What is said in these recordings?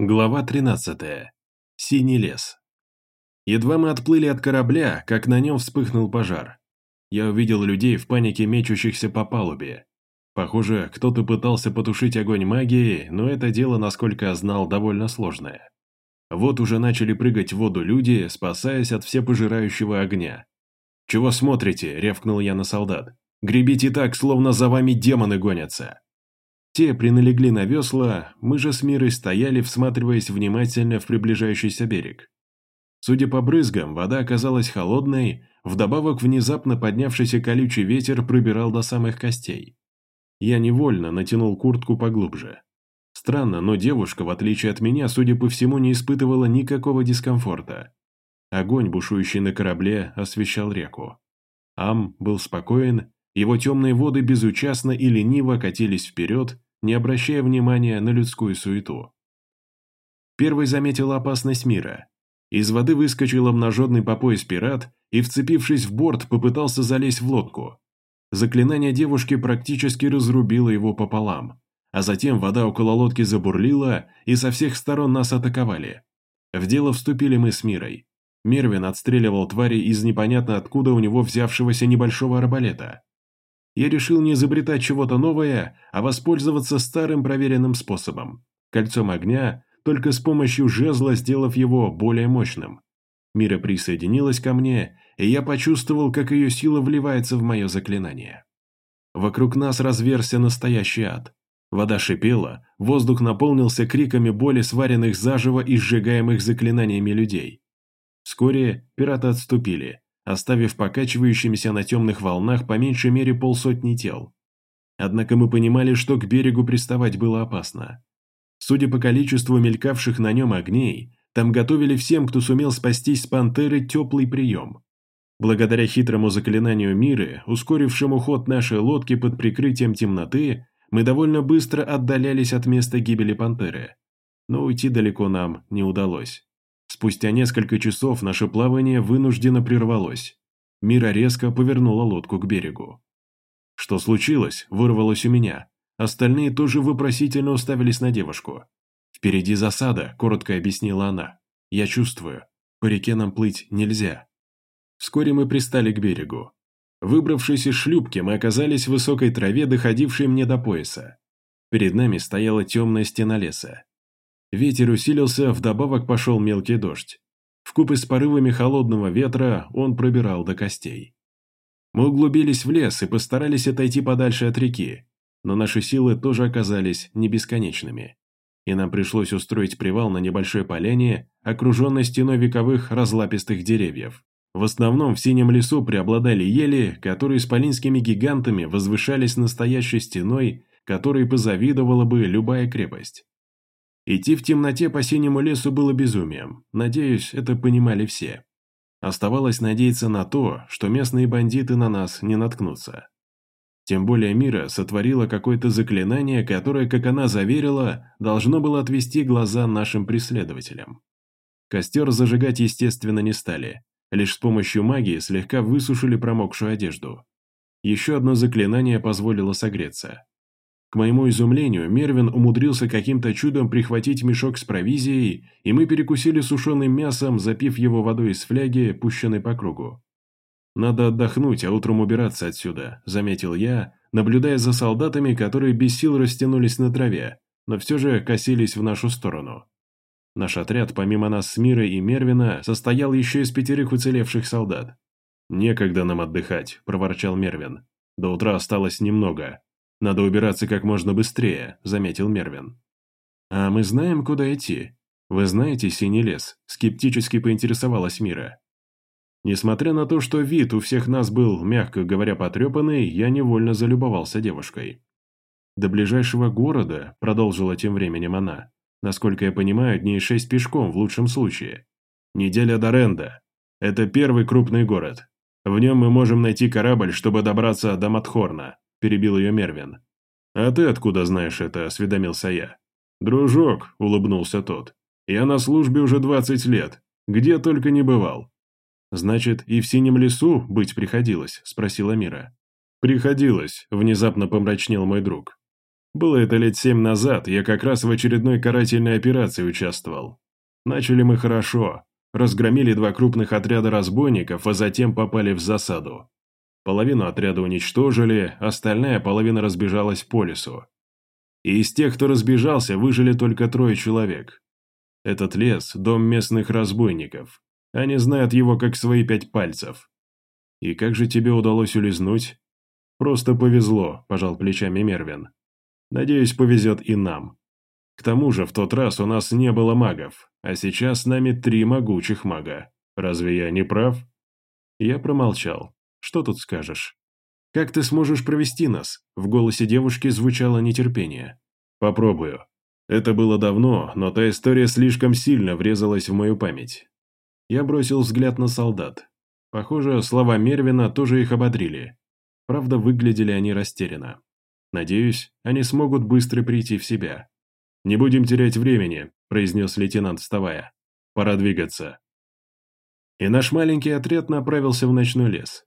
Глава 13. Синий лес. Едва мы отплыли от корабля, как на нем вспыхнул пожар. Я увидел людей в панике мечущихся по палубе. Похоже, кто-то пытался потушить огонь магией, но это дело, насколько я знал, довольно сложное. Вот уже начали прыгать в воду люди, спасаясь от всепожирающего огня. «Чего смотрите?» – рявкнул я на солдат. «Гребите так, словно за вами демоны гонятся!» Те приналегли на весла, мы же с Мирой стояли, всматриваясь внимательно в приближающийся берег. Судя по брызгам, вода оказалась холодной, вдобавок внезапно поднявшийся колючий ветер пробирал до самых костей. Я невольно натянул куртку поглубже. Странно, но девушка, в отличие от меня, судя по всему, не испытывала никакого дискомфорта. Огонь, бушующий на корабле, освещал реку. Ам был спокоен, его темные воды безучастно и лениво катились вперед, не обращая внимания на людскую суету. Первый заметил опасность мира. Из воды выскочил обнаженный по пояс пират и, вцепившись в борт, попытался залезть в лодку. Заклинание девушки практически разрубило его пополам, а затем вода около лодки забурлила, и со всех сторон нас атаковали. В дело вступили мы с Мирой. Мервин отстреливал твари из непонятно откуда у него взявшегося небольшого арбалета я решил не изобретать чего-то новое, а воспользоваться старым проверенным способом – кольцом огня, только с помощью жезла сделав его более мощным. Мира присоединилась ко мне, и я почувствовал, как ее сила вливается в мое заклинание. Вокруг нас разверся настоящий ад. Вода шипела, воздух наполнился криками боли сваренных заживо и сжигаемых заклинаниями людей. Вскоре пираты отступили, оставив покачивающимися на темных волнах по меньшей мере полсотни тел. Однако мы понимали, что к берегу приставать было опасно. Судя по количеству мелькавших на нем огней, там готовили всем, кто сумел спастись с пантеры, теплый прием. Благодаря хитрому заклинанию Миры, ускорившему ход нашей лодки под прикрытием темноты, мы довольно быстро отдалялись от места гибели пантеры. Но уйти далеко нам не удалось. Спустя несколько часов наше плавание вынужденно прервалось. Мира резко повернула лодку к берегу. «Что случилось?» – вырвалось у меня. Остальные тоже вопросительно уставились на девушку. «Впереди засада», – коротко объяснила она. «Я чувствую. По реке нам плыть нельзя». Вскоре мы пристали к берегу. Выбравшись из шлюпки, мы оказались в высокой траве, доходившей мне до пояса. Перед нами стояла темная стена леса. Ветер усилился, вдобавок пошел мелкий дождь. Вкупе с порывами холодного ветра он пробирал до костей. Мы углубились в лес и постарались отойти подальше от реки, но наши силы тоже оказались не бесконечными. И нам пришлось устроить привал на небольшой поляне, окруженной стеной вековых разлапистых деревьев. В основном в синем лесу преобладали ели, которые исполинскими гигантами возвышались настоящей стеной, которой позавидовала бы любая крепость. Идти в темноте по синему лесу было безумием. Надеюсь, это понимали все. Оставалось надеяться на то, что местные бандиты на нас не наткнутся. Тем более Мира сотворила какое-то заклинание, которое, как она заверила, должно было отвести глаза нашим преследователям. Костер зажигать, естественно, не стали. Лишь с помощью магии слегка высушили промокшую одежду. Еще одно заклинание позволило согреться. К моему изумлению, Мервин умудрился каким-то чудом прихватить мешок с провизией, и мы перекусили сушеным мясом, запив его водой из фляги, пущенной по кругу. «Надо отдохнуть, а утром убираться отсюда», – заметил я, наблюдая за солдатами, которые без сил растянулись на траве, но все же косились в нашу сторону. Наш отряд, помимо нас с Мирой и Мервина, состоял еще из пятерых уцелевших солдат. «Некогда нам отдыхать», – проворчал Мервин. «До утра осталось немного. «Надо убираться как можно быстрее», — заметил Мервин. «А мы знаем, куда идти. Вы знаете Синий лес?» — скептически поинтересовалась Мира. Несмотря на то, что вид у всех нас был, мягко говоря, потрепанный, я невольно залюбовался девушкой. «До ближайшего города», — продолжила тем временем она, «насколько я понимаю, дней шесть пешком в лучшем случае. Неделя до Ренда. Это первый крупный город. В нем мы можем найти корабль, чтобы добраться до Матхорна. – перебил ее Мервин. «А ты откуда знаешь это?» – осведомился я. «Дружок», – улыбнулся тот. «Я на службе уже двадцать лет. Где только не бывал». «Значит, и в Синем лесу быть приходилось?» – спросила Мира. «Приходилось», – внезапно помрачнел мой друг. Было это лет семь назад, я как раз в очередной карательной операции участвовал. Начали мы хорошо, разгромили два крупных отряда разбойников, а затем попали в засаду. Половину отряда уничтожили, остальная половина разбежалась по лесу. И из тех, кто разбежался, выжили только трое человек. Этот лес – дом местных разбойников. Они знают его как свои пять пальцев. И как же тебе удалось улизнуть? Просто повезло, пожал плечами Мервин. Надеюсь, повезет и нам. К тому же, в тот раз у нас не было магов, а сейчас с нами три могучих мага. Разве я не прав? Я промолчал. Что тут скажешь? Как ты сможешь провести нас? В голосе девушки звучало нетерпение. Попробую. Это было давно, но та история слишком сильно врезалась в мою память. Я бросил взгляд на солдат. Похоже, слова Мервина тоже их ободрили. Правда, выглядели они растерянно. Надеюсь, они смогут быстро прийти в себя. «Не будем терять времени», – произнес лейтенант, вставая. «Пора двигаться». И наш маленький отряд направился в ночной лес.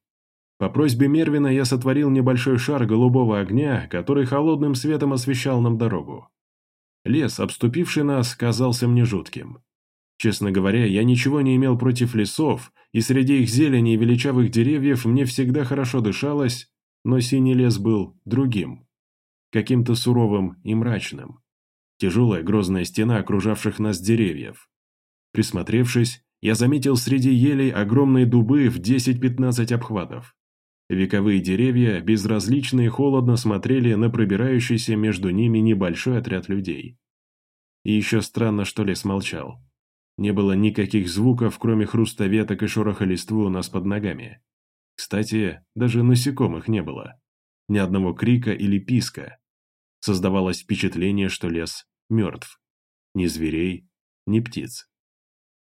По просьбе Мервина я сотворил небольшой шар голубого огня, который холодным светом освещал нам дорогу. Лес, обступивший нас, казался мне жутким. Честно говоря, я ничего не имел против лесов, и среди их зелени и величавых деревьев мне всегда хорошо дышалось, но синий лес был другим. Каким-то суровым и мрачным. Тяжелая грозная стена окружавших нас деревьев. Присмотревшись, я заметил среди елей огромные дубы в 10-15 обхватов. Вековые деревья безразлично и холодно смотрели на пробирающийся между ними небольшой отряд людей. И еще странно, что лес молчал. Не было никаких звуков, кроме хруста веток и шороха листвы у нас под ногами. Кстати, даже насекомых не было. Ни одного крика или писка. Создавалось впечатление, что лес мертв. Ни зверей, ни птиц.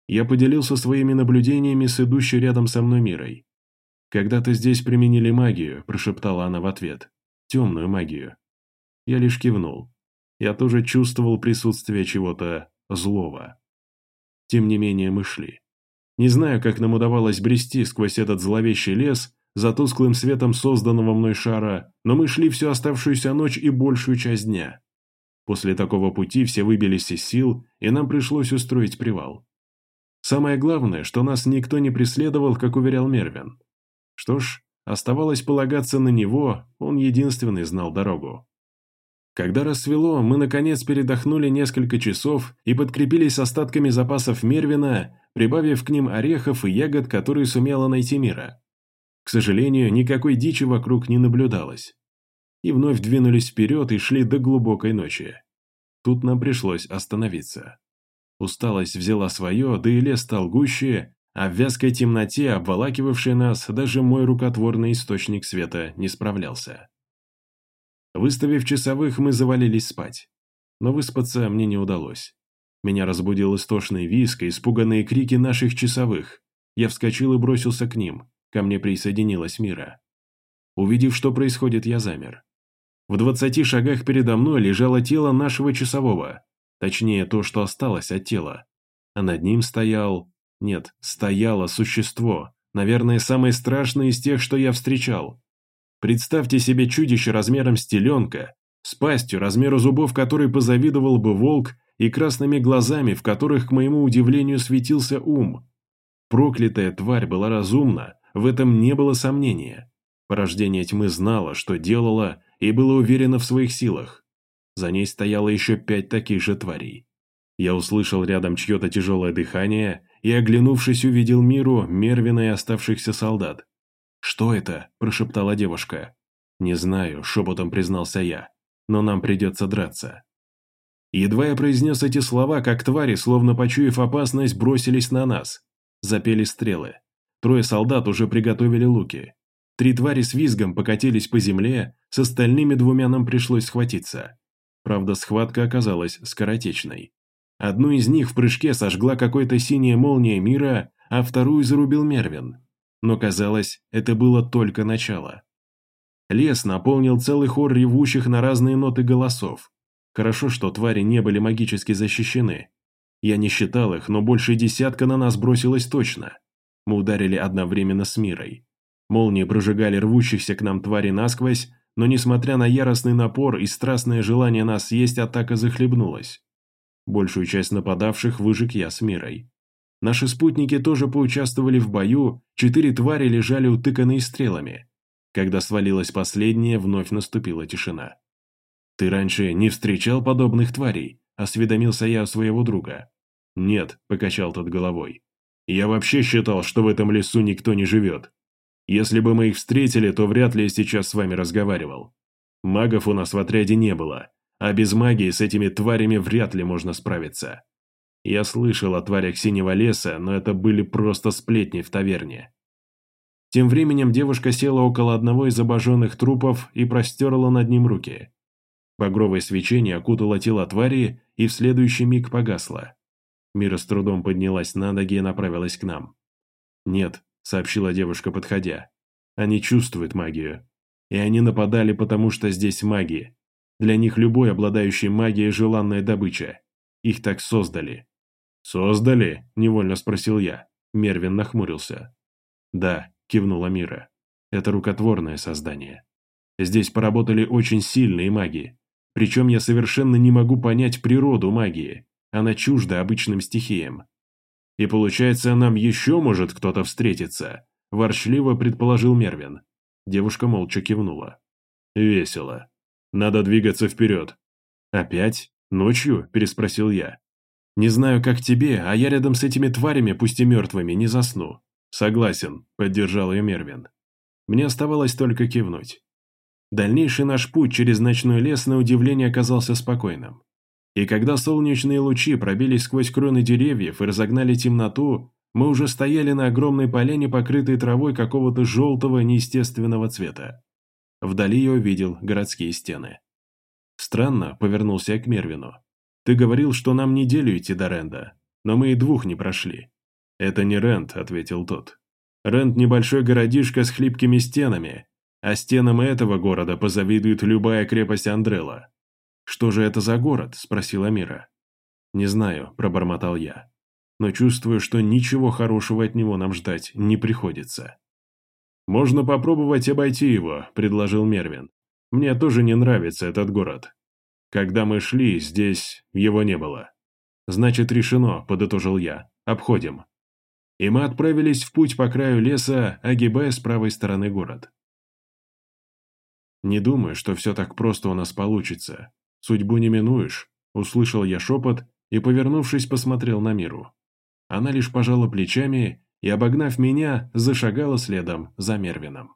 Я поделился своими наблюдениями с идущей рядом со мной Мирой. «Когда-то здесь применили магию», – прошептала она в ответ. «Темную магию». Я лишь кивнул. Я тоже чувствовал присутствие чего-то злого. Тем не менее мы шли. Не знаю, как нам удавалось брести сквозь этот зловещий лес, за тусклым светом созданного мной шара, но мы шли всю оставшуюся ночь и большую часть дня. После такого пути все выбились из сил, и нам пришлось устроить привал. Самое главное, что нас никто не преследовал, как уверял Мервин. Что ж, оставалось полагаться на него, он единственный знал дорогу. Когда рассвело, мы наконец передохнули несколько часов и подкрепились остатками запасов Мервина, прибавив к ним орехов и ягод, которые сумела найти Мира. К сожалению, никакой дичи вокруг не наблюдалось. И вновь двинулись вперед и шли до глубокой ночи. Тут нам пришлось остановиться. Усталость взяла свое, да и лес стал гуще, а в вязкой темноте, обволакивавшей нас, даже мой рукотворный источник света не справлялся. Выставив часовых, мы завалились спать. Но выспаться мне не удалось. Меня разбудил истошный виск и испуганные крики наших часовых. Я вскочил и бросился к ним. Ко мне присоединилась Мира. Увидев, что происходит, я замер. В двадцати шагах передо мной лежало тело нашего часового. Точнее, то, что осталось от тела. А над ним стоял... Нет, стояло существо, наверное, самое страшное из тех, что я встречал. Представьте себе чудище размером с теленка, с пастью, размеру зубов которой позавидовал бы волк, и красными глазами, в которых, к моему удивлению, светился ум. Проклятая тварь была разумна, в этом не было сомнения. Порождение тьмы знало, что делала, и было уверено в своих силах. За ней стояло еще пять таких же тварей. Я услышал рядом чье-то тяжелое дыхание и, оглянувшись, увидел Миру, Мервина и оставшихся солдат. «Что это?» – прошептала девушка. «Не знаю», – шепотом признался я. «Но нам придется драться». Едва я произнес эти слова, как твари, словно почуяв опасность, бросились на нас. Запели стрелы. Трое солдат уже приготовили луки. Три твари с визгом покатились по земле, с остальными двумя нам пришлось схватиться. Правда, схватка оказалась скоротечной. Одну из них в прыжке сожгла какой-то синяя молния мира, а вторую зарубил Мервин. Но казалось, это было только начало. Лес наполнил целый хор ревущих на разные ноты голосов. Хорошо, что твари не были магически защищены. Я не считал их, но больше десятка на нас бросилось точно. Мы ударили одновременно с мирой. Молнии прожигали рвущихся к нам твари насквозь, но несмотря на яростный напор и страстное желание нас съесть, атака захлебнулась. Большую часть нападавших выжег я с мирой. Наши спутники тоже поучаствовали в бою, четыре твари лежали утыканные стрелами. Когда свалилась последняя, вновь наступила тишина. «Ты раньше не встречал подобных тварей?» – осведомился я у своего друга. «Нет», – покачал тот головой. «Я вообще считал, что в этом лесу никто не живет. Если бы мы их встретили, то вряд ли я сейчас с вами разговаривал. Магов у нас в отряде не было, а без магии с этими тварями вряд ли можно справиться. Я слышал о тварях синего леса, но это были просто сплетни в таверне. Тем временем девушка села около одного из обожженных трупов и простерла над ним руки. Багровое свечение окутало тело твари и в следующий миг погасло. Мира с трудом поднялась на ноги и направилась к нам. «Нет», — сообщила девушка, подходя. «Они чувствуют магию. И они нападали, потому что здесь маги. Для них любой обладающий магией – желанная добыча. Их так создали». «Создали?» – невольно спросил я. Мервин нахмурился. «Да», – кивнула Мира. «Это рукотворное создание. Здесь поработали очень сильные маги. Причем я совершенно не могу понять природу магии. Она чужда обычным стихиям. И получается, нам еще может кто-то встретиться», – ворчливо предположил Мервин. Девушка молча кивнула. «Весело. Надо двигаться вперед». «Опять? Ночью?» – переспросил я. «Не знаю, как тебе, а я рядом с этими тварями, пусть и мертвыми, не засну». «Согласен», – поддержал ее Мервин. Мне оставалось только кивнуть. Дальнейший наш путь через ночной лес на удивление оказался спокойным. И когда солнечные лучи пробились сквозь кроны деревьев и разогнали темноту, мы уже стояли на огромной поляне, покрытой травой какого-то желтого неестественного цвета. Вдали я увидел городские стены. Странно, повернулся я к Мервину. Ты говорил, что нам неделю идти до Ренда, но мы и двух не прошли. Это не Ренд, ответил тот. Ренд небольшой городишко с хлипкими стенами, а стенам этого города позавидует любая крепость Андрела. Что же это за город? спросила Мира. Не знаю, пробормотал я. Но чувствую, что ничего хорошего от него нам ждать не приходится. «Можно попробовать обойти его», — предложил Мервин. «Мне тоже не нравится этот город. Когда мы шли, здесь его не было». «Значит, решено», — подытожил я. «Обходим». И мы отправились в путь по краю леса, огибая с правой стороны город. «Не думаю, что все так просто у нас получится. Судьбу не минуешь», — услышал я шепот и, повернувшись, посмотрел на миру. Она лишь пожала плечами и, обогнав меня, зашагала следом за Мервином.